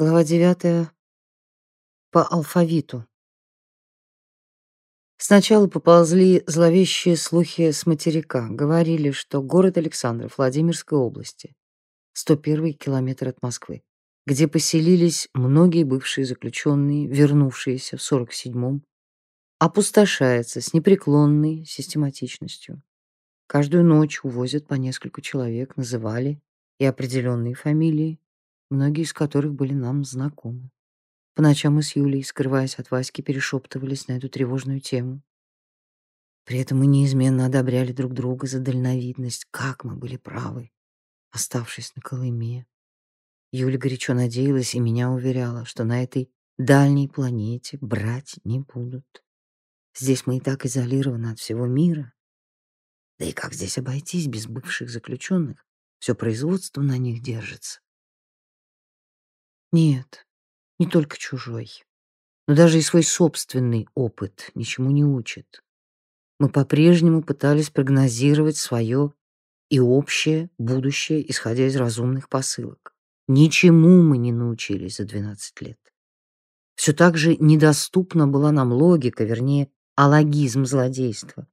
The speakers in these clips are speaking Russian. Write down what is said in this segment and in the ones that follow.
Глава девятая. По алфавиту. Сначала поползли зловещие слухи с материка. Говорили, что город Александров Владимирской области, 101 километр от Москвы, где поселились многие бывшие заключенные, вернувшиеся в 47-м, опустошается с непреклонной систематичностью. Каждую ночь увозят по несколько человек, называли и определенные фамилии, многие из которых были нам знакомы. По ночам мы с Юлей, скрываясь от Васьки, перешептывались на эту тревожную тему. При этом мы неизменно одобряли друг друга за дальновидность. Как мы были правы, оставшись на Колыме. Юля горячо надеялась и меня уверяла, что на этой дальней планете брать не будут. Здесь мы и так изолированы от всего мира. Да и как здесь обойтись без бывших заключенных? Все производство на них держится. Нет, не только чужой, но даже и свой собственный опыт ничему не учит. Мы по-прежнему пытались прогнозировать свое и общее будущее, исходя из разумных посылок. Ничему мы не научились за 12 лет. Все так же недоступна была нам логика, вернее, алогизм злодейства.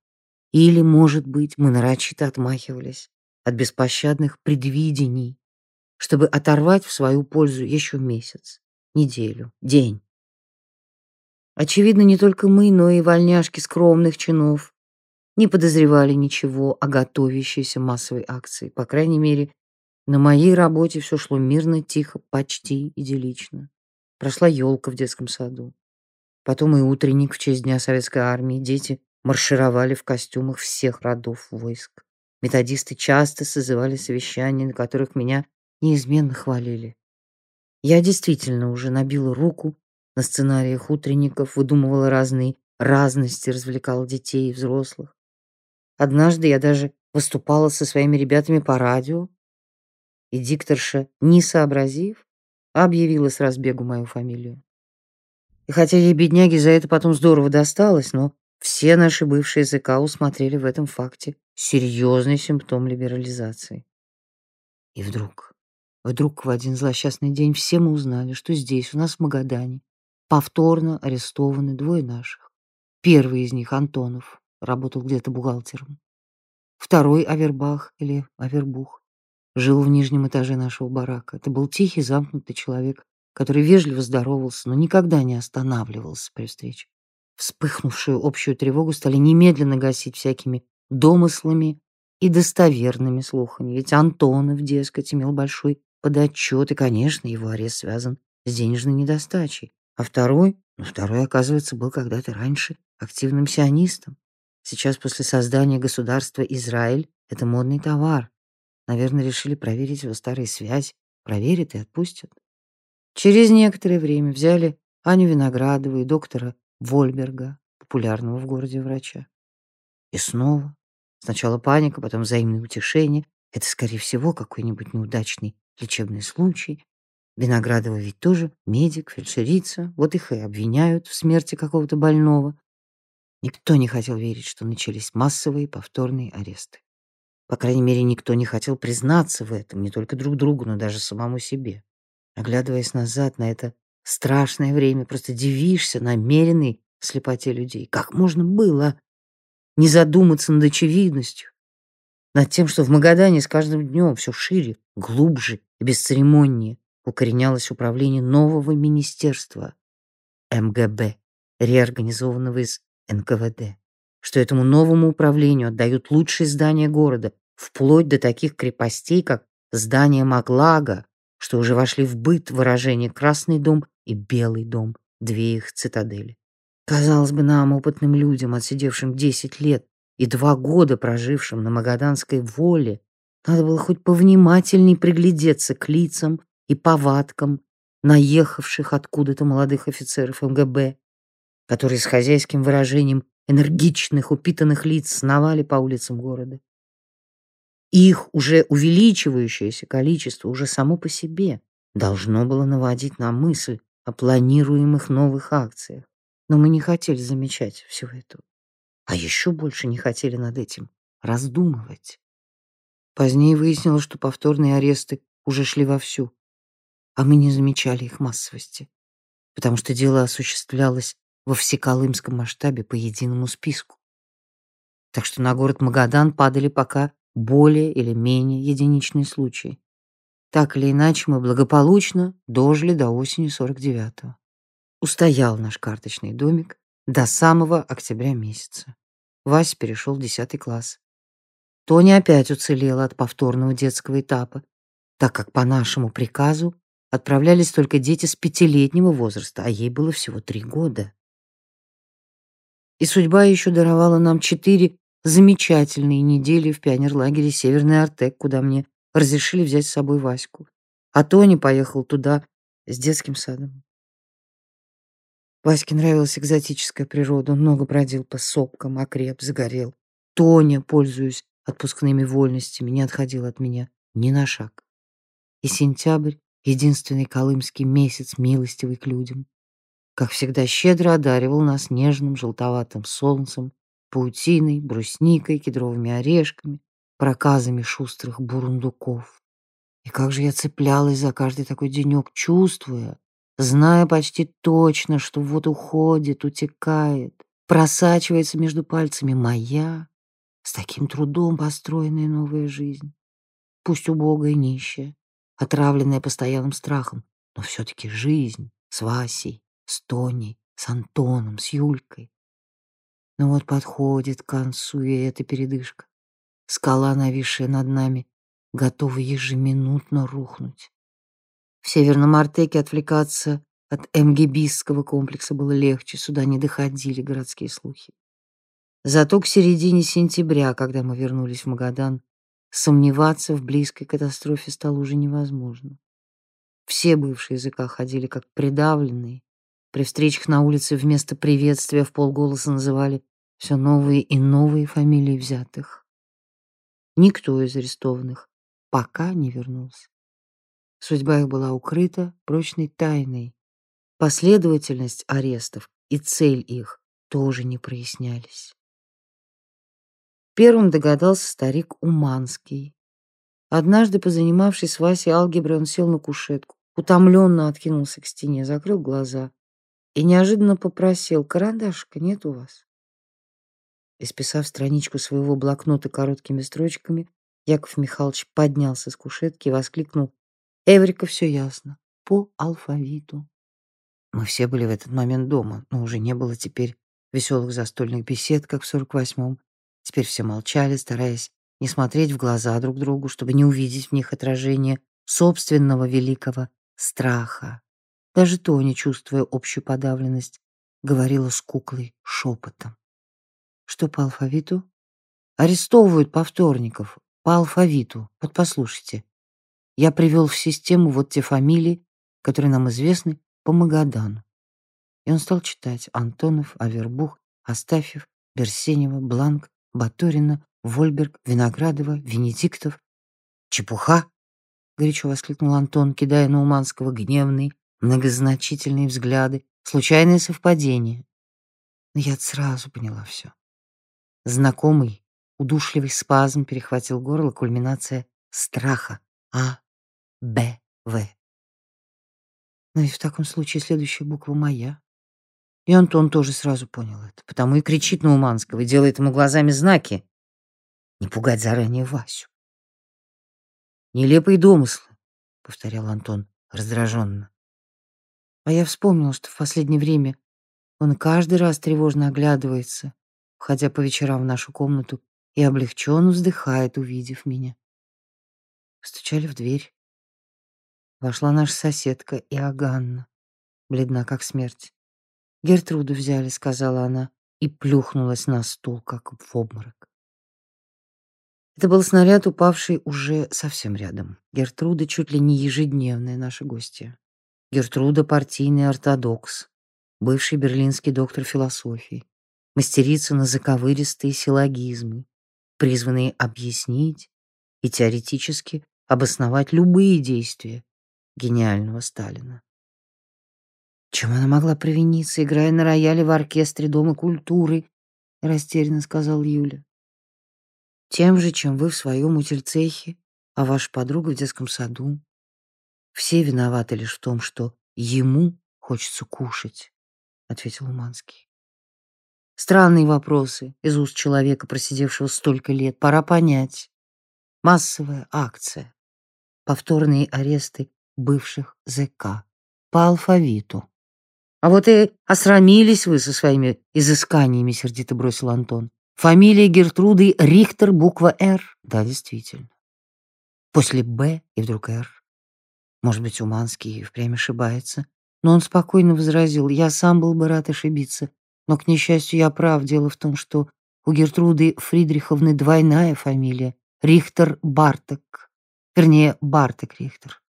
Или, может быть, мы нарочито отмахивались от беспощадных предвидений, чтобы оторвать в свою пользу еще месяц, неделю, день. Очевидно, не только мы, но и вольняшки скромных чинов не подозревали ничего о готовящейся массовой акции. По крайней мере, на моей работе все шло мирно, тихо, почти идиллично. Прошла елка в детском саду. Потом и утренник в честь Дня Советской Армии. Дети маршировали в костюмах всех родов войск. Методисты часто созывали совещания, на которых меня неизменно хвалили. Я действительно уже набила руку на сценариях утренников, выдумывала разные разности, развлекала детей и взрослых. Однажды я даже выступала со своими ребятами по радио, и дикторша, не сообразив, объявила с разбегу мою фамилию. И хотя ей, бедняге, за это потом здорово досталось, но все наши бывшие языка усмотрели в этом факте серьезный симптом либерализации. И вдруг Вдруг в один злосчастный день все мы узнали, что здесь, у нас в Магадане, повторно арестованы двое наших. Первый из них, Антонов, работал где-то бухгалтером. Второй, Авербах или Авербух, жил в нижнем этаже нашего барака. Это был тихий, замкнутый человек, который вежливо здоровался, но никогда не останавливался при встрече. Вспыхнувшую общую тревогу стали немедленно гасить всякими домыслами и достоверными слухами. Ведь Антонов, дескать, имел большой подотчет, и, конечно, его арест связан с денежной недостачей. А второй, ну, второй, оказывается, был когда-то раньше активным сионистом. Сейчас, после создания государства Израиль, это модный товар. Наверное, решили проверить его старые связи. Проверят и отпустят. Через некоторое время взяли Аню Виноградову и доктора Вольберга, популярного в городе врача. И снова. Сначала паника, потом взаимное утешение. Это, скорее всего, какой-нибудь неудачный лечебный случай. Виноградова ведь тоже медик, фельдшерица. Вот их и обвиняют в смерти какого-то больного. Никто не хотел верить, что начались массовые повторные аресты. По крайней мере, никто не хотел признаться в этом, не только друг другу, но даже самому себе. Оглядываясь назад на это страшное время, просто дивишься намеренной слепоте людей. Как можно было не задуматься над очевидностью? Над тем, что в Магадане с каждым днем все шире, глубже и бесцеремоннее укоренялось управление нового министерства МГБ, реорганизованного из НКВД, что этому новому управлению отдают лучшие здания города, вплоть до таких крепостей, как здание Маглага, что уже вошли в быт выражения «Красный дом» и «Белый дом», две их цитадели. Казалось бы, нам, опытным людям, отсидевшим 10 лет и два года прожившим на Магаданской воле, надо было хоть повнимательней приглядеться к лицам и повадкам наехавших откуда-то молодых офицеров МГБ, которые с хозяйским выражением энергичных, упитанных лиц сновали по улицам города. Их уже увеличивающееся количество уже само по себе должно было наводить на мысль о планируемых новых акциях. Но мы не хотели замечать всего этого. А еще больше не хотели над этим раздумывать. Позднее выяснилось, что повторные аресты уже шли вовсю. а мы не замечали их массовости, потому что дело осуществлялось во всеколымском масштабе по единому списку. Так что на город Магадан падали пока более или менее единичные случаи. Так или иначе, мы благополучно дожили до осени 49-го. Устоял наш карточный домик до самого октября месяца. Вася перешел в 10 класс. Тоня опять уцелела от повторного детского этапа, так как по нашему приказу отправлялись только дети с пятилетнего возраста, а ей было всего три года. И судьба еще даровала нам четыре замечательные недели в пионерлагере «Северный Артек», куда мне разрешили взять с собой Ваську. А Тони поехал туда с детским садом. Ваське нравилась экзотическая природа, он много бродил по сопкам, окреп, загорел. Тоня, пользуясь отпускными вольностями, не отходил от меня ни на шаг. И сентябрь — единственный колымский месяц, милостивый к людям. Как всегда, щедро одаривал нас нежным желтоватым солнцем, паутиной, брусникой, кедровыми орешками, проказами шустрых бурундуков. И как же я цеплялась за каждый такой денек, чувствуя, зная почти точно, что вот уходит, утекает, просачивается между пальцами моя, с таким трудом построенная новая жизнь. Пусть убогая нищая, отравленная постоянным страхом, но все-таки жизнь с Васей, с Тоней, с Антоном, с Юлькой. Но вот подходит к концу и эта передышка. Скала, нависшая над нами, готова ежеминутно рухнуть. В Северном Артеке отвлекаться от МГБистского комплекса было легче, сюда не доходили городские слухи. Зато к середине сентября, когда мы вернулись в Магадан, сомневаться в близкой катастрофе стало уже невозможно. Все бывшие языка ходили как придавленные. При встречах на улице вместо приветствия в полголоса называли все новые и новые фамилии взятых. Никто из арестованных пока не вернулся. Судьба их была укрыта прочной тайной. Последовательность арестов и цель их тоже не прояснялись. Первым догадался старик Уманский. Однажды, позанимавшись с Васей алгеброй, он сел на кушетку, утомленно откинулся к стене, закрыл глаза и неожиданно попросил, «Карандашика нет у вас?» Исписав страничку своего блокнота короткими строчками, Яков Михайлович поднялся с кушетки и воскликнул «Эврика, все ясно. По алфавиту». Мы все были в этот момент дома, но уже не было теперь веселых застольных бесед, как в сорок восьмом. Теперь все молчали, стараясь не смотреть в глаза друг другу, чтобы не увидеть в них отражение собственного великого страха. Даже Тоня, чувствуя общую подавленность, говорила с куклой шепотом. Что по алфавиту? Арестовывают повторников. По алфавиту. Вот послушайте. Я привел в систему вот те фамилии, которые нам известны по Магадану. И он стал читать Антонов, Авербух, Астафьев, Берсенева, Бланк, Баторина, Вольберг, Виноградова, Венедиктов. «Чепуха!» — горячо воскликнул Антон, кидая на Уманского гневные, многозначительные взгляды. «Случайное совпадение». Но я сразу поняла все. Знакомый, удушливый спазм перехватил горло, кульминация страха. А, Б, В. Но и в таком случае следующая буква моя. И Антон тоже сразу понял это, потому и кричит на Уманского и делает ему глазами знаки. Не пугать заранее Васю. «Нелепые домыслы», — повторял Антон раздраженно. А я вспомнил, что в последнее время он каждый раз тревожно оглядывается, входя по вечерам в нашу комнату, и облегченно вздыхает, увидев меня. Стучали в дверь. Вошла наша соседка Иоганна, бледна как смерть. «Гертруду взяли», — сказала она, и плюхнулась на стул, как в обморок. Это был снаряд, упавший уже совсем рядом. Гертруда чуть ли не ежедневная наша гостья. Гертруда — партийный ортодокс, бывший берлинский доктор философии мастерица на заковыристые силлогизмы, призванные объяснить и теоретически обосновать любые действия гениального Сталина. Чем она могла провиниться, играя на рояле в оркестре Дома культуры, растерянно сказал Юля. Тем же, чем вы в своем утильцехе, а ваша подруга в детском саду. Все виноваты лишь в том, что ему хочется кушать, ответил Уманский. Странные вопросы из уст человека, просидевшего столько лет. Пора понять. Массовая акция. Повторные аресты бывших ЗК. По алфавиту. А вот и осрамились вы со своими изысканиями, сердито бросил Антон. Фамилия Гертруды Рихтер, буква «Р». Да, действительно. После «Б» и вдруг «Р». Может быть, Уманский впрямь ошибается. Но он спокойно возразил, я сам был бы рад ошибиться. Но, к несчастью, я прав. Дело в том, что у Гертруды Фридриховны двойная фамилия — Рихтер Бартек. Вернее, Бартек Рихтер.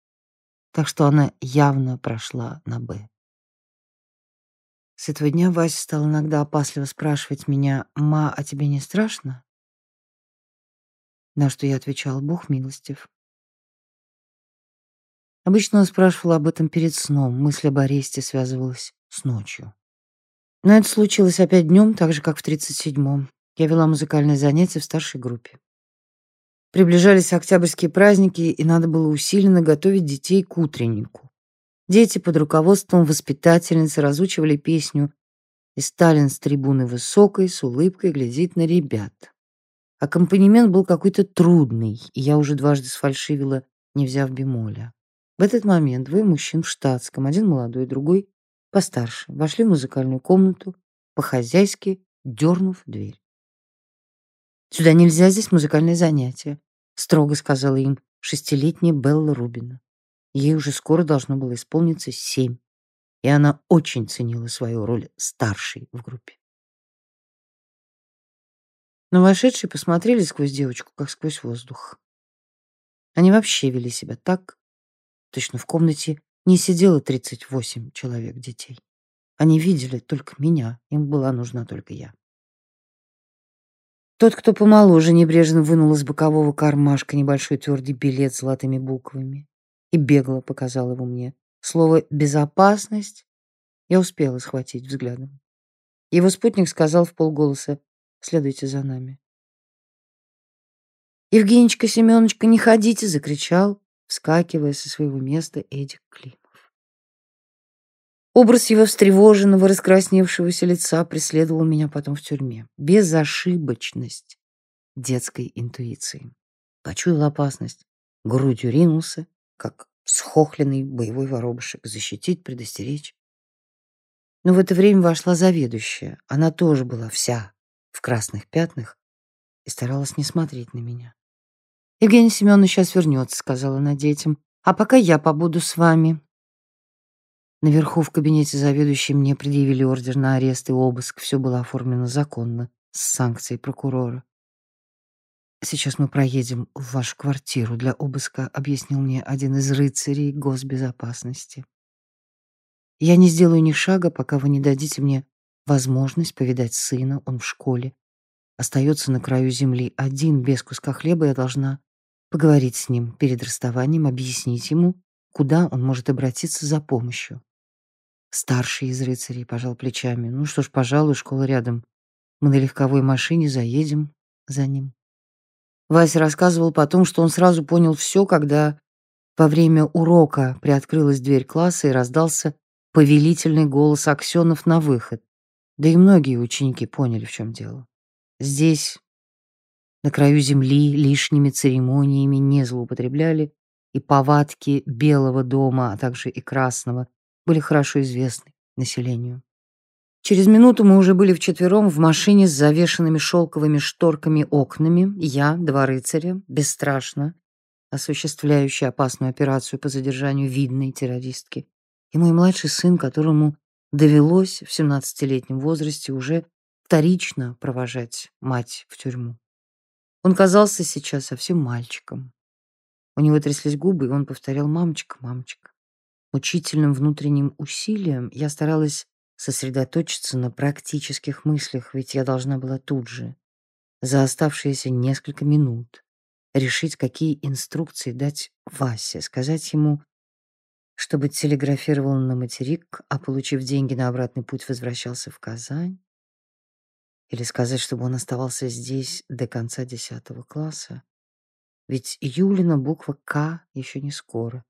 Так что она явно прошла на «Б». С этого дня Вася стал иногда опасливо спрашивать меня, «Ма, а тебе не страшно?» На что я отвечал, «Бог милостив». Обычно он спрашивал об этом перед сном, мысль об аресте связывалась с ночью. Но это случилось опять днем, так же, как в 37-м. Я вела музыкальные занятия в старшей группе. Приближались октябрьские праздники, и надо было усиленно готовить детей к утреннику. Дети под руководством воспитательницы разучивали песню, и Сталин с трибуны высокой, с улыбкой глядит на ребят. Аккомпанемент был какой-то трудный, и я уже дважды сфальшивила, не взяв бемоля. В этот момент двое мужчин в штатском, один молодой, другой постарше, вошли в музыкальную комнату, по-хозяйски дернув дверь. «Сюда нельзя, здесь музыкальное занятие», — строго сказала им шестилетняя Белла Рубина. Ей уже скоро должно было исполниться семь, и она очень ценила свою роль старшей в группе. Но вошедшие посмотрели сквозь девочку, как сквозь воздух. Они вообще вели себя так, точно в комнате не сидело 38 человек детей. Они видели только меня, им была нужна только я. Тот, кто помоложе, небрежно вынул из бокового кармашка небольшой твердый билет с золотыми буквами и бегло показал его мне. Слово «безопасность» я успела схватить взглядом. Его спутник сказал в полголоса «Следуйте за нами». «Евгенечка, Семеночка, не ходите!» — закричал вскакивая со своего места Эдик Климов. Образ его встревоженного, раскрасневшегося лица преследовал меня потом в тюрьме. Безошибочность детской интуиции. Почуял опасность, грудью ринулся, как схохленный боевой воробушек, защитить, предостеречь. Но в это время вошла заведующая. Она тоже была вся в красных пятнах и старалась не смотреть на меня. «Евгений Семенович сейчас вернется», — сказала она детям. «А пока я побуду с вами». Наверху в кабинете заведующей мне предъявили ордер на арест и обыск. Все было оформлено законно, с санкцией прокурора. «Сейчас мы проедем в вашу квартиру для обыска», — объяснил мне один из рыцарей госбезопасности. «Я не сделаю ни шага, пока вы не дадите мне возможность повидать сына, он в школе. Остается на краю земли один, без куска хлеба, я должна поговорить с ним перед расставанием, объяснить ему, куда он может обратиться за помощью. Старший из рыцарей пожал плечами. Ну что ж, пожалуй, школа рядом. Мы на легковой машине заедем за ним. Вася рассказывал потом, что он сразу понял все, когда во время урока приоткрылась дверь класса и раздался повелительный голос Аксенов на выход. Да и многие ученики поняли, в чем дело. Здесь на краю земли лишними церемониями не злоупотребляли, и повадки Белого дома, а также и Красного, были хорошо известны населению. Через минуту мы уже были вчетвером в машине с завешенными шелковыми шторками окнами, я, два рыцаря, бесстрашно, осуществляющие опасную операцию по задержанию видной террористки, и мой младший сын, которому довелось в 17-летнем возрасте уже вторично провожать мать в тюрьму. Он казался сейчас совсем мальчиком. У него тряслись губы, и он повторял «мамочка, мамочка». Мучительным внутренним усилием я старалась сосредоточиться на практических мыслях, ведь я должна была тут же, за оставшиеся несколько минут, решить, какие инструкции дать Васе, сказать ему, чтобы телеграфировал на материк, а, получив деньги на обратный путь, возвращался в Казань, или сказать, чтобы он оставался здесь до конца десятого класса? Ведь Юлина буква «К» еще не скоро.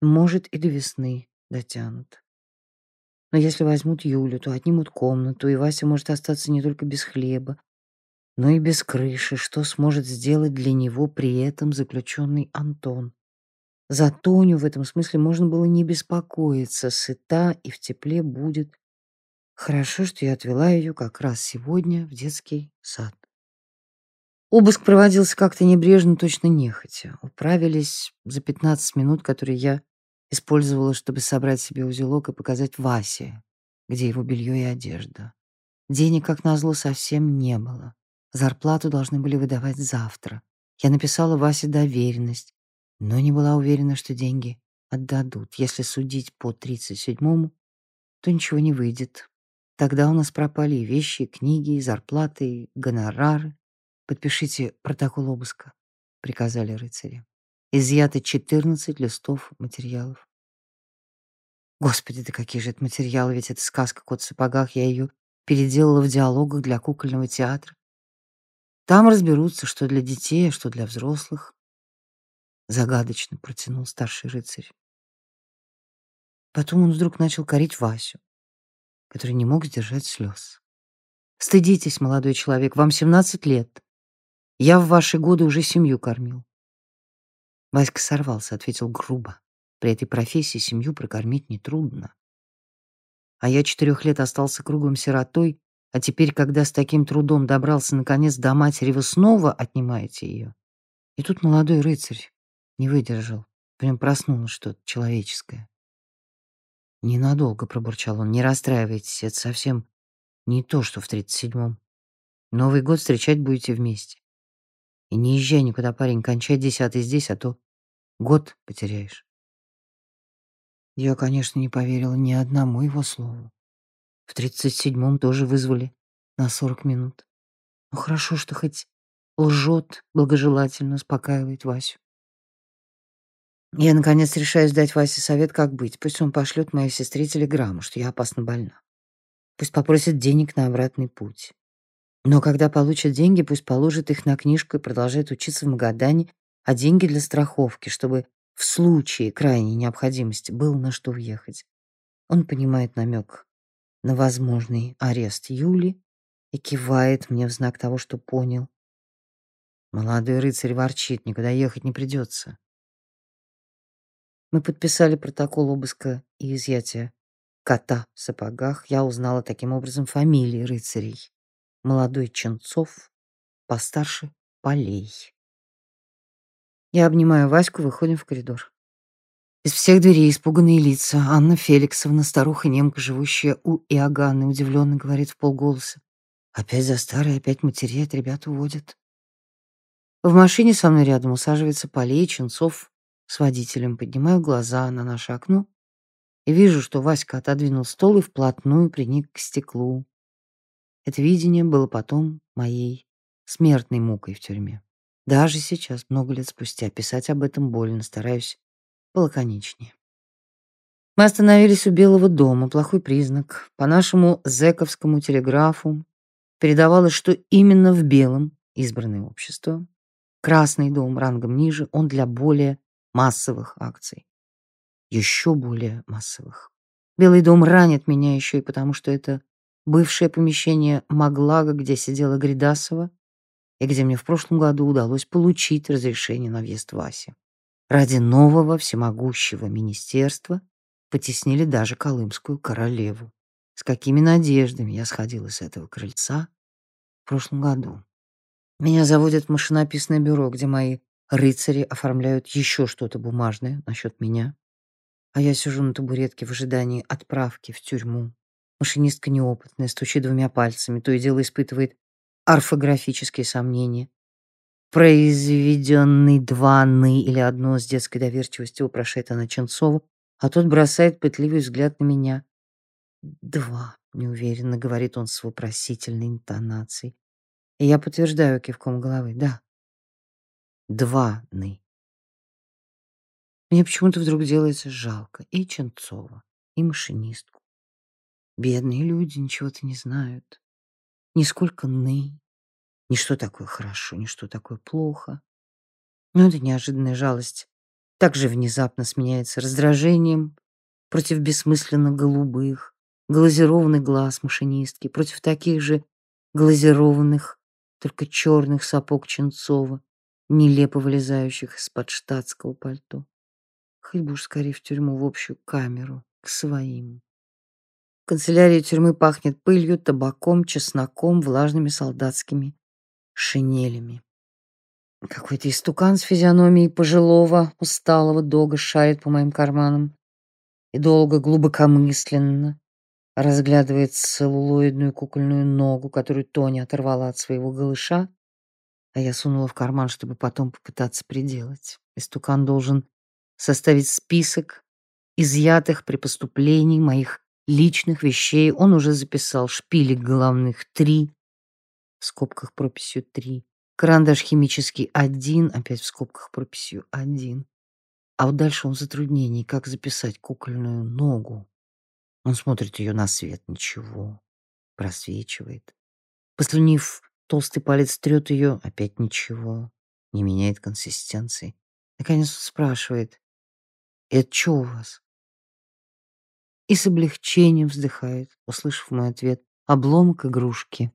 Может, и до весны дотянут. Но если возьмут Юлю, то отнимут комнату, и Вася может остаться не только без хлеба, но и без крыши, что сможет сделать для него при этом заключенный Антон. За Тоню в этом смысле можно было не беспокоиться, сыта и в тепле будет. Хорошо, что я отвела ее как раз сегодня в детский сад. Обыск проводился как-то небрежно, точно нехотя. Управились за 15 минут, которые я использовала, чтобы собрать себе узелок и показать Васе, где его белье и одежда. Денег, как назло, совсем не было. Зарплату должны были выдавать завтра. Я написала Васе доверенность, но не была уверена, что деньги отдадут. Если судить по 37-му, то ничего не выйдет. Тогда у нас пропали вещи, книги, зарплаты, гонорары. Подпишите протокол обыска, приказали рыцари. Изъято 14 листов материалов. Господи, да какие же это материалы, ведь это сказка «Кот в сапогах», я ее переделала в диалогах для кукольного театра. Там разберутся, что для детей, а что для взрослых. Загадочно протянул старший рыцарь. Потом он вдруг начал корить Васю, который не мог сдержать слез. «Стыдитесь, молодой человек, вам 17 лет. Я в ваши годы уже семью кормил». Васька сорвался, ответил грубо. При этой профессии семью прокормить нетрудно. А я четырех лет остался круглым сиротой а теперь, когда с таким трудом добрался наконец до матери, вы снова отнимаете ее. И тут молодой рыцарь не выдержал. В нем проснулось что-то человеческое. Ненадолго пробурчал он. Не расстраивайтесь, это совсем не то, что в тридцать седьмом. Новый год встречать будете вместе. И не езжай никуда, парень, кончай десятый здесь, а то год потеряешь. Я, конечно, не поверила ни одному его слову. В тридцать седьмом тоже вызвали на сорок минут. Ну хорошо, что хоть лжет, благожелательно успокаивает Васю. Я, наконец, решаюсь дать Васе совет, как быть. Пусть он пошлет моей сестре телеграмму, что я опасно больна. Пусть попросит денег на обратный путь. Но когда получит деньги, пусть положит их на книжку и продолжает учиться в Магадане, а деньги для страховки, чтобы в случае крайней необходимости было на что въехать. Он понимает намек на возможный арест Юли и кивает мне в знак того, что понял. Молодой рыцарь ворчит, никуда ехать не придется. Мы подписали протокол обыска и изъятия кота в сапогах. Я узнала таким образом фамилии рыцарей. Молодой Ченцов, постарше Полей. Я обнимаю Ваську, выходим в коридор. Из всех дверей испуганные лица. Анна Феликсовна, старуха-немка, живущая у Иоганны, удивленно говорит в полголоса. Опять за старое, опять матерей ребят уводят. В машине со мной рядом усаживается Полей Ченцов с водителем. Поднимаю глаза на наше окно и вижу, что Васька отодвинул стол и вплотную приник к стеклу. Это видение было потом моей смертной мукой в тюрьме. Даже сейчас, много лет спустя, писать об этом больно, стараюсь полаконичнее. Мы остановились у Белого дома, плохой признак. По нашему зэковскому телеграфу передавалось, что именно в Белом избранное общество. Красный дом рангом ниже, он для более массовых акций. Еще более массовых. Белый дом ранит меня еще и потому, что это бывшее помещение Маглага, где сидела Гридасова, и где мне в прошлом году удалось получить разрешение на въезд Васи. Ради нового всемогущего министерства потеснили даже колымскую королеву. С какими надеждами я сходила с этого крыльца в прошлом году. Меня заводят в машинописное бюро, где мои рыцари оформляют еще что-то бумажное насчет меня. А я сижу на табуретке в ожидании отправки в тюрьму. Машинистка неопытная, стучит двумя пальцами, то и дело испытывает орфографические сомнения произведенный два «ны» или одно с детской доверчивостью вопрошает она Ченцова, а тот бросает пытливый взгляд на меня. «Два», — неуверенно говорит он с вопросительной интонацией. И я подтверждаю кивком головы. «Да, два «ны». Мне почему-то вдруг делается жалко и Ченцова, и машинистку. Бедные люди ничего-то не знают. Нисколько «ны», ни что такое хорошо, ни что такое плохо. Но эта неожиданная жалость также внезапно сменяется раздражением против бессмысленно голубых, глазированных глаз машинистки, против таких же глазированных, только черных сапог Ченцова, нелепо вылезающих из-под штатского пальто. Хоть бы уж скорее в тюрьму, в общую камеру, к своим. Канцелярии тюрьмы пахнет пылью, табаком, чесноком, влажными солдатскими шинелями. Какой-то истукан с физиономией пожилого, усталого дога шарит по моим карманам и долго, глубокомысленно разглядывает целлулоидную кукольную ногу, которую Тони оторвала от своего голыша, а я сунула в карман, чтобы потом попытаться приделать. Истукан должен составить список изъятых при поступлении моих личных вещей. Он уже записал шпилек головных три, в скобках прописью три, карандаш химический один, опять в скобках прописью один. А вот дальше он в затруднении, как записать кукольную ногу. Он смотрит ее на свет, ничего, просвечивает. Послюнив, толстый палец трет ее, опять ничего, не меняет консистенции. Наконец он спрашивает, «Это что у вас?» И с облегчением вздыхает, услышав мой ответ, «Обломок игрушки».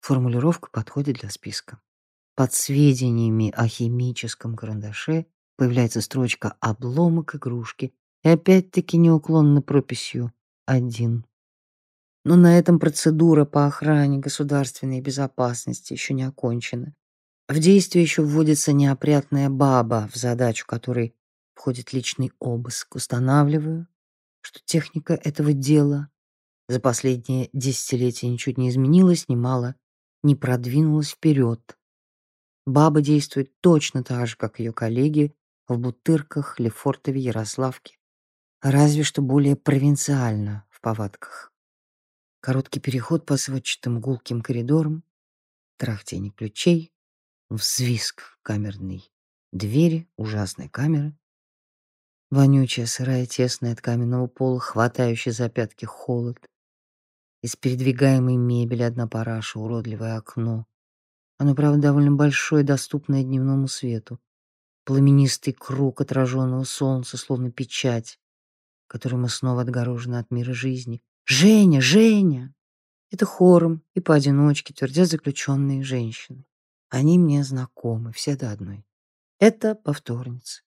Формулировка подходит для списка. Под сведениями о химическом карандаше появляется строчка «Обломок игрушки» и опять-таки неуклонно прописью один. Но на этом процедура по охране государственной безопасности еще не окончена. В действие еще вводится неопрятная баба, в задачу которой входит личный обыск. Устанавливаю, что техника этого дела за последние десятилетия ничуть не изменилась, немало не продвинулась вперед. Баба действует точно так же, как ее коллеги в Бутырках, Лефортове, Ярославке разве что более провинциально в повадках. Короткий переход по сводчатым гулким коридорам, трахтение ключей, взвизг камерной двери, ужасной камеры, вонючая, сырая, тесная от каменного пола, хватающий за пятки холод, из передвигаемой мебели одна параша, уродливое окно. Оно, правда, довольно большое, доступное дневному свету. Пламенистый круг отраженного солнца, словно печать которой мы снова отгорожены от мира жизни. «Женя! Женя!» Это хором и поодиночке твердят заключенные женщины. Они мне знакомы, все до одной. Это повторницы.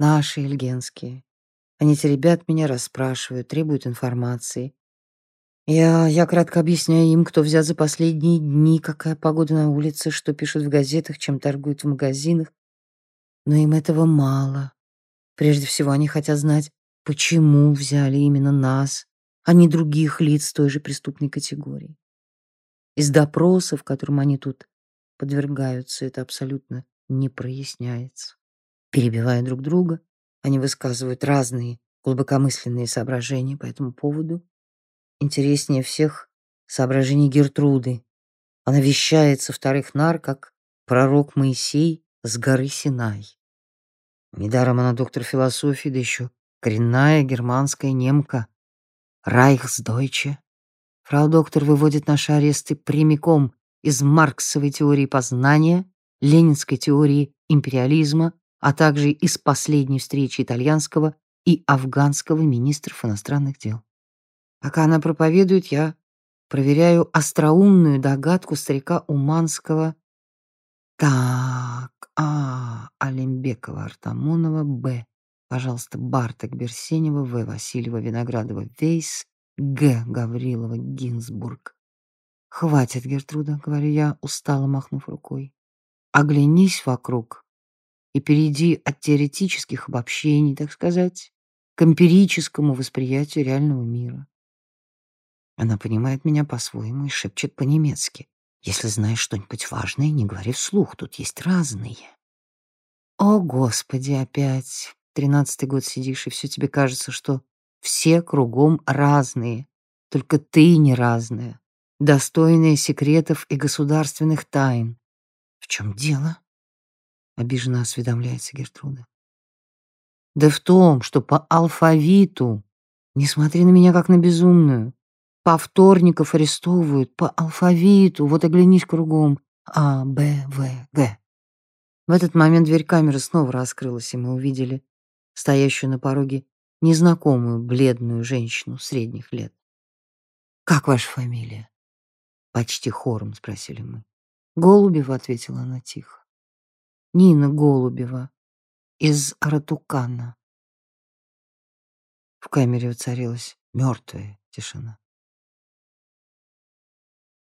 Наши ильгенские. Они теребят меня, расспрашивают, требуют информации. Я, я кратко объясняю им, кто взят за последние дни, какая погода на улице, что пишут в газетах, чем торгуют в магазинах. Но им этого мало. Прежде всего, они хотят знать, Почему взяли именно нас, а не других лиц той же преступной категории? Из допросов, которым они тут подвергаются, это абсолютно не проясняется. Перебивая друг друга, они высказывают разные глубокомысленные соображения по этому поводу. Интереснее всех соображений Гертруды. Она вещает со вторых нар, как пророк Моисей с горы Синай. Недаром она доктор философии, да еще коренная германская немка, Райхсдойче. Фрау доктор выводит наши аресты прямиком из марксовой теории познания, ленинской теории империализма, а также из последней встречи итальянского и афганского министров иностранных дел. Пока она проповедует, я проверяю остроумную догадку старика Уманского. Так, А, Алимбекова, Артамонова, Б. Пожалуйста, Барток, Берсенева, В. Васильева, Виноградова, Вейс, Г. Гаврилова, Гинзбург. «Хватит, Гертруда», — говорю я, устало махнув рукой. «Оглянись вокруг и перейди от теоретических обобщений, так сказать, к эмпирическому восприятию реального мира». Она понимает меня по-своему и шепчет по-немецки. «Если знаешь что-нибудь важное, не говори вслух, тут есть разные». «О, Господи, опять!» Тринадцатый год сидишь, и все тебе кажется, что все кругом разные, только ты не разная, достойная секретов и государственных тайн. В чем дело? Обиженно осведомляется Гертруда. Да в том, что по алфавиту, не смотри на меня как на безумную, повторников арестовывают по алфавиту, вот оглянись кругом, А, Б, В, Г. В этот момент дверь камеры снова раскрылась, и мы увидели стоящую на пороге незнакомую бледную женщину средних лет. «Как ваша фамилия?» Почти хором спросили мы. «Голубева», — ответила она тихо. «Нина Голубева из Аратукана». В камере воцарилась мертвая тишина.